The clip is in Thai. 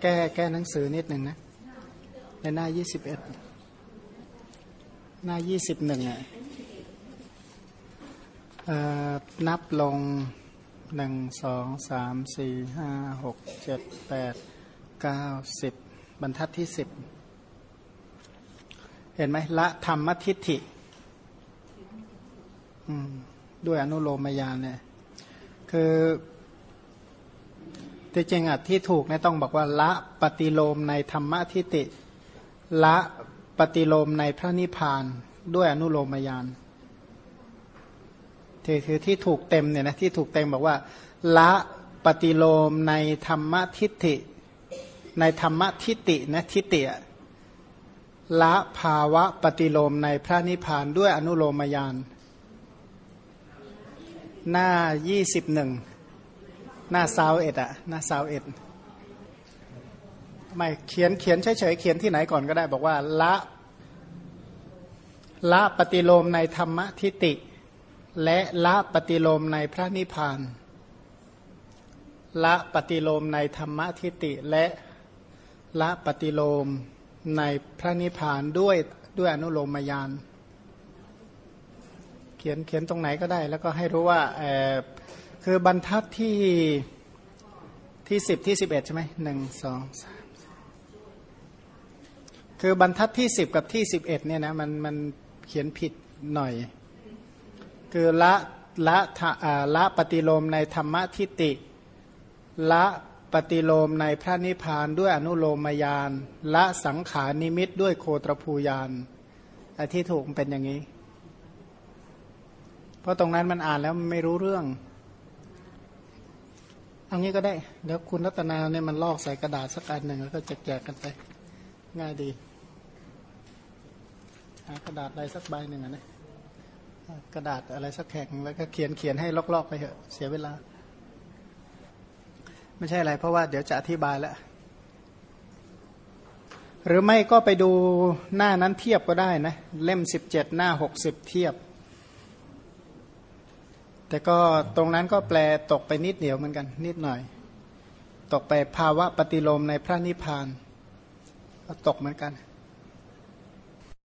แก้แก้หนังสือนิดหนึ่งนะ ในหน้ายี่สิบเอ็ดหน้ายี่สิบหนึ่งอะนับลงหนึ่งสองสามสี่ห้าหกเจ็ดแปดเก้าสิบบรรทัดที่สิบเห็นไหมละธรรมทิฏฐิด้วยอนุโลมยานเนี่ยคือ ที่จริงอะที่ถูกเนี่ยต้องบอกว่าละปฏิโลมในธรรมทิฏฐิละปฏิโลมในพระนิพพานด้วยอนุโลมยานที่คือที่ถูกเต็มเนี่ยนะที่ถูกเต็มบอกว่า ละปฏิโลมในธรรมทิฏฐิในธรรมทิฏฐินะทิฏฐิอะละภาวะปฏิโลมในพระนิพพานด้วยอนุโลมยาน หน้ายี่สิบหนึ่ง หน้าซาวเอ็ดอะหน้าซาวเอ็ดไม่เขียนเขียนเฉยๆเขียนที่ไหนก่อนก็ได้ บอกว่าละละปฏิโลมในธรรมทิติ และละปฏิโลมในพระนิพพานละปฏิโลมในธรรมทิติ และละปฏิโลมในพระนิพพานด้วยด้วยอนุโลมยานเขียนเขียนตรงไหนก็ได้ แล้วก็ให้รู้ว่า คือบรรทัดที่ที่สิบที่สิบเอ็ดใช่ไหมหนึ่งสองสามคือบรรทัดที่สิบกับที่สิบเอ็ดเนี่ยนะมันมันเขียนผิดหน่อย คือละละละปฏิโลมในธรรมทิติ ละปฏิโลมในพระนิพพานด้วยอนุโลมยาน ละสังขานิมิตด้วยโคตรภูยานไอ้ที่ถูกเป็นอย่างนี้ เพราะตรงนั้นมันอ่านแล้วไม่รู้เรื่อง เอางี้ก็ได้ เดี๋ยวคุณรัตนาเนี่ยมันลอกใส่กระดาษสักอันหนึ่งแล้วก็แจะแจกกันไป ง่ายดีหากระดาษอะไรสักใบหนึ่งนะกระดาษอะไรสักแข็งแล้วก็เขียนเขียนให้ลอกๆไปเถอะเสียเวลา ไม่ใช่อะไร เพราะว่าเดี๋ยวจะอธิบายแล้วหรือไม่ก็ไปดูหน้านั้นเทียบก็ได้นะ เล่มสิบเจ็ดหน้าหกสิบเทียบ แต่ก็ตรงนั้นก็แปลตกไปนิดเดียวเหมือนกัน นิดหน่อย ตกไปภาวะปฏิโลมในพระนิพพานก็ตกเหมือนกัน